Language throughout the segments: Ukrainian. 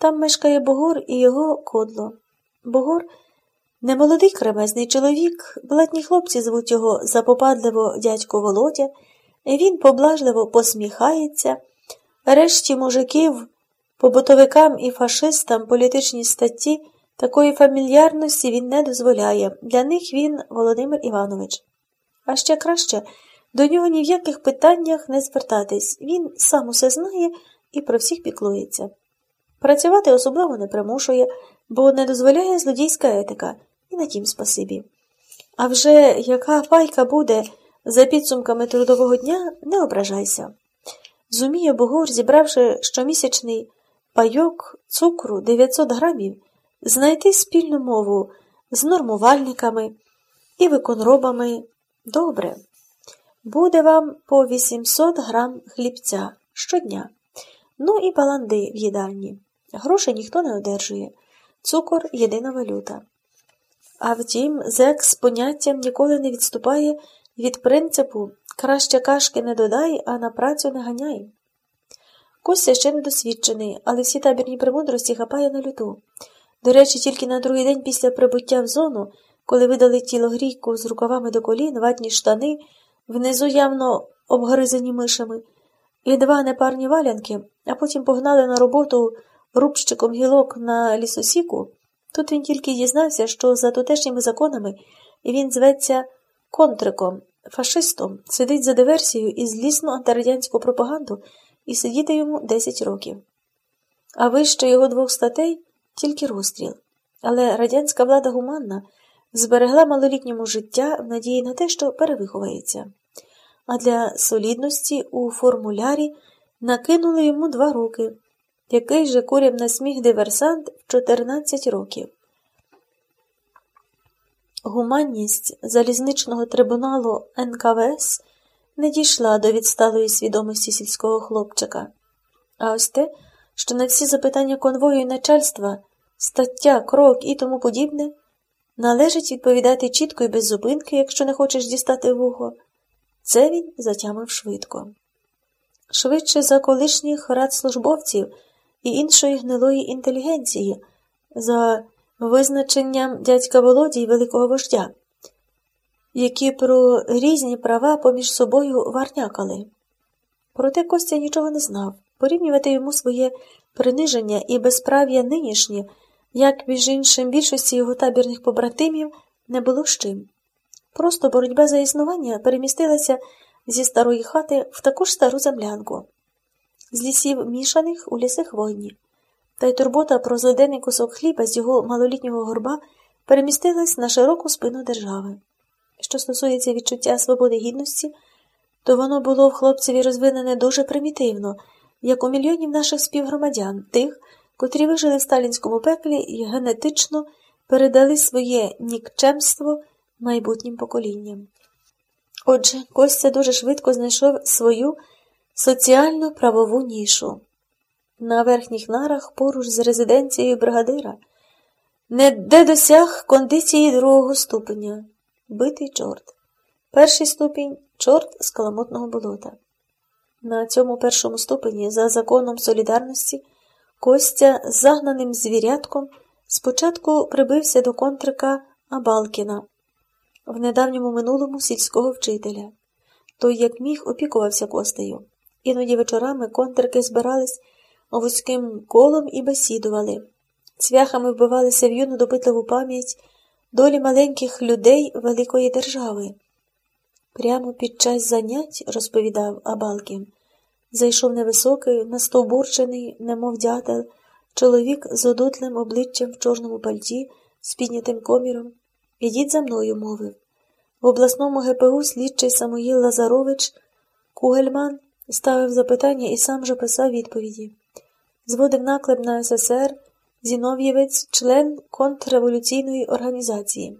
Там мешкає Богор і його кодло. Богор немолодий кремезний чоловік, блатні хлопці звуть його запопадливо дядько Володя, він поблажливо посміхається, решті мужиків, побутовикам і фашистам політичні статті такої фамільярності він не дозволяє. Для них він Володимир Іванович. А ще краще до нього ні в яких питаннях не звертатись. Він сам усе знає і про всіх піклується. Працювати особливо не примушує, бо не дозволяє злодійська етика, і на тім спасибі. А вже яка пайка буде за підсумками трудового дня, не ображайся. Зуміє Богор, зібравши щомісячний пайок цукру 900 грамів, знайти спільну мову з нормувальниками і виконробами добре. Буде вам по 800 грам хлібця щодня. Ну і баланди в їдальні. Грошей ніхто не одержує. Цукор єдина валюта. А втім, зек з поняттям ніколи не відступає від принципу краще кашки не додай, а на працю не ганяй. Костя ще недосвідчений, але всі табірні премудрості хапає на люту. До речі, тільки на другий день після прибуття в зону, коли видали тіло грійку з рукавами до колін, ватні штани, внизу явно обгризані мишами, і два непарні валянки, а потім погнали на роботу рубщиком гілок на лісосіку, тут він тільки дізнався, що за тутешніми законами він зветься контриком, фашистом, сидить за диверсію і злісну антирадянську пропаганду і сидіти йому 10 років. А вище його двох статей тільки розстріл. Але радянська влада гуманна зберегла малолітньому життя в надії на те, що перевиховається. А для солідності у формулярі накинули йому два роки, який же курям на сміх диверсант в 14 років. Гуманність залізничного трибуналу НКВС не дійшла до відсталої свідомості сільського хлопчика. А ось те, що на всі запитання конвою і начальства, стаття, крок і тому подібне, належить відповідати чітко і без зупинки, якщо не хочеш дістати вухо, це він затямив швидко. Швидше за колишніх радслужбовців і іншої гнилої інтелігенції, за визначенням дядька Володі й великого вождя, які про різні права поміж собою варнякали. Проте Костя нічого не знав. Порівнювати йому своє приниження і безправ'я нинішнє, як між іншим більшості його табірних побратимів, не було з чим. Просто боротьба за існування перемістилася зі старої хати в таку ж стару землянку, з лісів мішаних у ліси хвойні, та й турбота про злиденний кусок хліба з його малолітнього горба перемістилась на широку спину держави. Що стосується відчуття свободи гідності, то воно було в хлопцеві розвинене дуже примітивно, як у мільйонів наших співгромадян, тих, котрі вижили в сталінському пеклі і генетично передали своє нікчемство майбутнім поколінням. Отже, Костя дуже швидко знайшов свою соціально правову нішу. На верхніх нарах поруч з резиденцією бригадира, не де досяг кондиції другого ступеня битий чорт. Перший ступінь чорт з каламутного болота. На цьому першому ступені, за законом солідарності, Костя з загнаним звірятком спочатку прибився до контрика Абалкіна, в недавньому минулому сільського вчителя. Той, як міг, опікувався Костею. Іноді вечорами контрики збирались вузьким колом і бесідували. Цвяхами вбивалися в юну допитливу пам'ять долі маленьких людей великої держави. Прямо під час занять, розповідав Абалкін, зайшов невисокий, настовбурчений, немов дятел, чоловік з одутлим обличчям в чорному пальті, з піднятим коміром. Ідіть за мною, мовив. В обласному ГПУ слідчий Самуїл Лазарович Кугельман ставив запитання і сам же писав відповіді. Зводив наклеп на СССР, Зінов'євець, член контрреволюційної організації.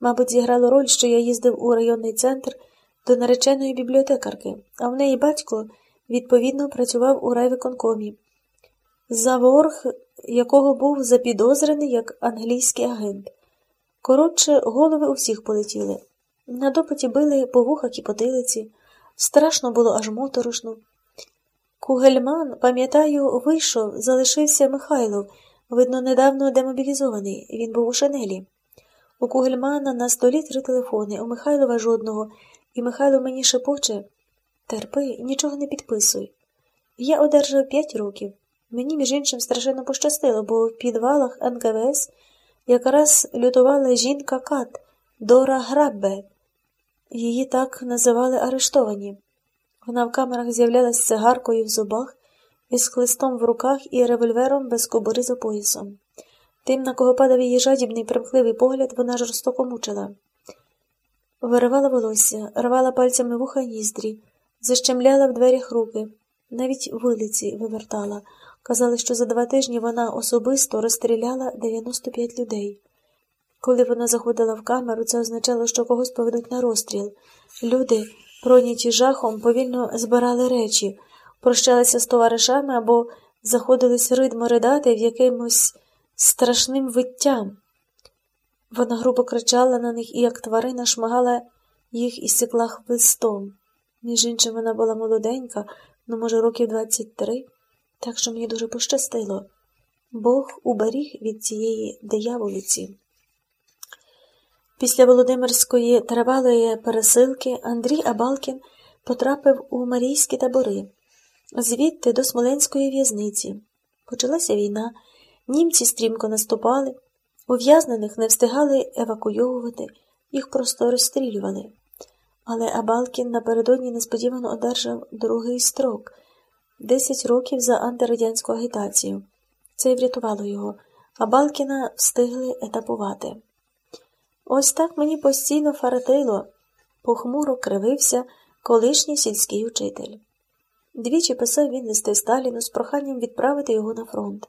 Мабуть, зіграло роль, що я їздив у районний центр до нареченої бібліотекарки, а в неї батько, відповідно, працював у райвиконкомі, за ворг якого був запідозрений як англійський агент. Коротше, голови у всіх полетіли. На допиті били по вухах і потилиці. Страшно було аж моторошно. Кугельман, пам'ятаю, вийшов, залишився Михайлов, видно, недавно демобілізований. Він був у шинелі. У Кугельмана на столі три телефони, у Михайлова жодного, і Михайло мені шепоче терпи, нічого не підписуй. Я одержав п'ять років. Мені, між іншим, страшенно пощастило, бо в підвалах НКВС якраз лютувала жінка Кат Дора Граббе. Її так називали арештовані. Вона в камерах з'являлась з цигаркою в зубах, із хлистом в руках і револьвером без кобури за поясом. Тим, на кого падав її жадібний примхливий погляд, вона жорстоко мучила. Виривала волосся, рвала пальцями вуха ніздрі, защемляла в дверях руки, навіть вулиці вивертала. Казали, що за два тижні вона особисто розстріляла 95 людей. Коли вона заходила в камеру, це означало, що когось поведуть на розстріл. Люди, проняті жахом, повільно збирали речі, прощалися з товаришами або заходились ридмо ридати в якимось страшним виттям. Вона грубо кричала на них і, як тварина, шмагала їх із сикла хвистом. Між іншим, вона була молоденька, ну, може, років 23, так що мені дуже пощастило. Бог уберіг від цієї дияволиці. Після Володимирської тривалої пересилки Андрій Абалкін потрапив у Марійські табори, звідти до Смоленської в'язниці. Почалася війна, німці стрімко наступали, ув'язнених не встигали евакуйовувати, їх просто розстрілювали. Але Абалкін напередодні несподівано одержав другий строк десять років за антирадянську агітацію. Це й врятувало його, а Балкіна встигли етапувати. Ось так мені постійно фаратило, похмуро кривився колишній сільський учитель. Двічі писав він листи Сталіну з проханням відправити його на фронт.